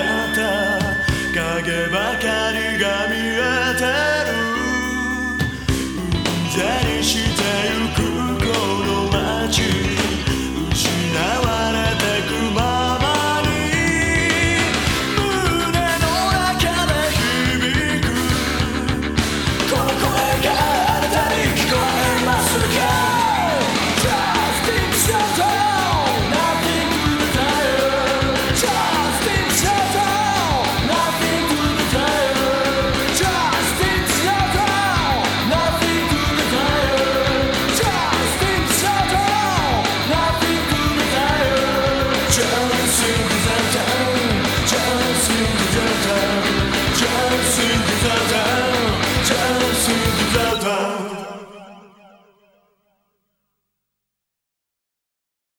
った。影ばかりが見えてる。うんざりしてゆく。